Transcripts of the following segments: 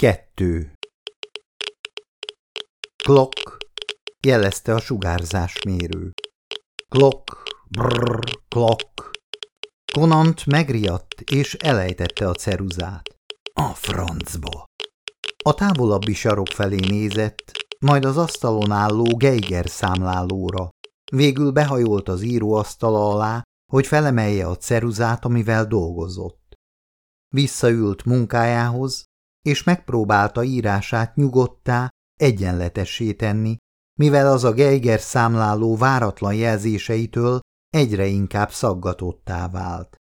Kettő. Klok, jelezte a sugárzásmérő. Klok, brrr, klok. Konant megriadt, és elejtette a ceruzát. A francba. A távolabbi sarok felé nézett, majd az asztalon álló Geiger számlálóra. Végül behajolt az íróasztala alá, hogy felemelje a ceruzát, amivel dolgozott. Visszaült munkájához, és megpróbálta írását nyugodtá, egyenletessé tenni, mivel az a Geiger számláló váratlan jelzéseitől egyre inkább szaggatottá vált.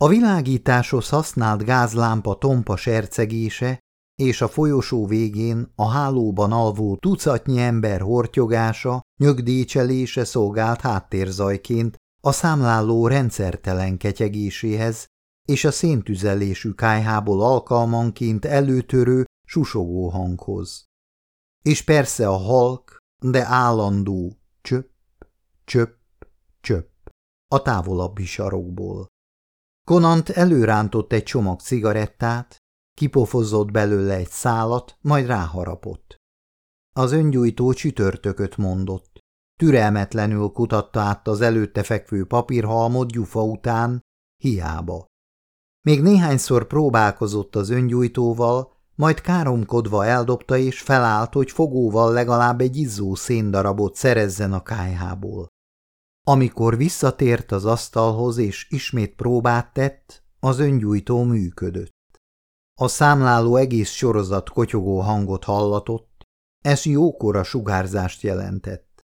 A világításhoz használt gázlámpa tompa sercegése és a folyosó végén a hálóban alvó tucatnyi ember hortyogása, nyögdécselése szolgált háttérzajként a számláló rendszertelen ketyegéséhez és a széntüzelésű kájhából alkalmanként előtörő, susogó hanghoz. És persze a halk, de állandó csöpp, csöpp, csöpp a távolabbi sarokból. Konant előrántott egy csomag cigarettát, kipofozott belőle egy szálat, majd ráharapott. Az öngyújtó csütörtököt mondott. Türelmetlenül kutatta át az előtte fekvő papírhalmot gyufa után, hiába. Még néhányszor próbálkozott az öngyújtóval, majd káromkodva eldobta és felállt, hogy fogóval legalább egy izzó széndarabot szerezzen a kájhából. Amikor visszatért az asztalhoz és ismét próbát tett, az öngyújtó működött. A számláló egész sorozat kotyogó hangot hallatott, ez jókora sugárzást jelentett.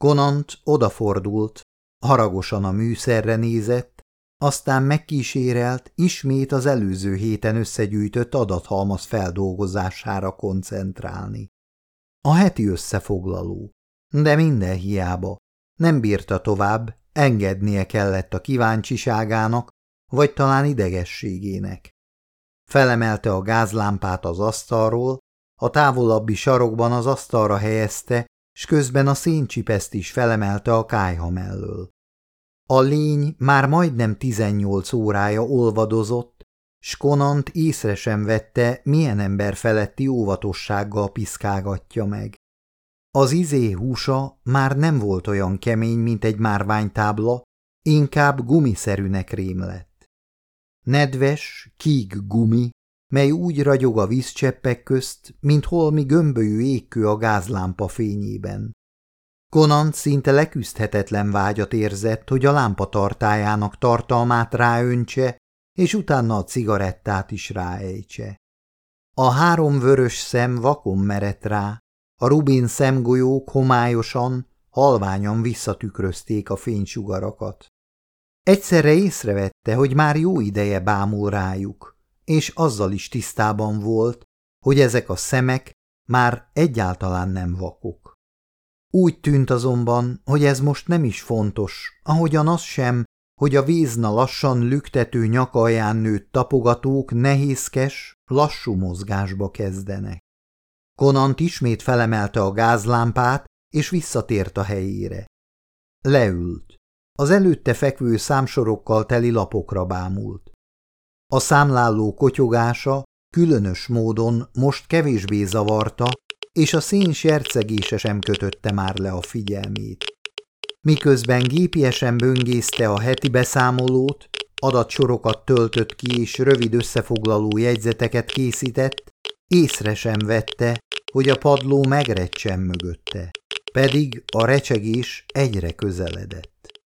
Konant odafordult, haragosan a műszerre nézett, aztán megkísérelt ismét az előző héten összegyűjtött adathalmaz feldolgozására koncentrálni. A heti összefoglaló, de minden hiába, nem bírta tovább, engednie kellett a kíváncsiságának, vagy talán idegességének. Felemelte a gázlámpát az asztalról, a távolabbi sarokban az asztalra helyezte, s közben a széncsipeszt is felemelte a kájha mellől. A lény már majdnem tizennyolc órája olvadozott, s Konant észre sem vette, milyen ember feletti óvatossággal piszkálgatja meg. Az izé húsa már nem volt olyan kemény, mint egy márványtábla, inkább gumiszerűnek rém lett. Nedves, kíg gumi, mely úgy ragyog a vízcseppek közt, mint holmi gömbölyű égkő a gázlámpa fényében. Konant szinte leküzdhetetlen vágyat érzett, hogy a lámpa tartájának tartalmát ráöntse, és utána a cigarettát is ráejtse. A három vörös szem vakon merett rá, a rubin szemgolyók homályosan, halványan visszatükrözték a fénysugarakat. Egyszerre észrevette, hogy már jó ideje bámul rájuk, és azzal is tisztában volt, hogy ezek a szemek már egyáltalán nem vakok. Úgy tűnt azonban, hogy ez most nem is fontos, ahogyan az sem, hogy a vízna lassan lüktető nyakaján nőtt tapogatók nehézkes, lassú mozgásba kezdenek. Konant ismét felemelte a gázlámpát, és visszatért a helyére. Leült. Az előtte fekvő számsorokkal teli lapokra bámult. A számláló kotyogása különös módon most kevésbé zavarta, és a szén sercegése sem kötötte már le a figyelmét. Miközben gépiesen böngészte a heti beszámolót, adatsorokat töltött ki és rövid összefoglaló jegyzeteket készített, észre sem vette, hogy a padló megrecsen mögötte, pedig a recsegés egyre közeledett.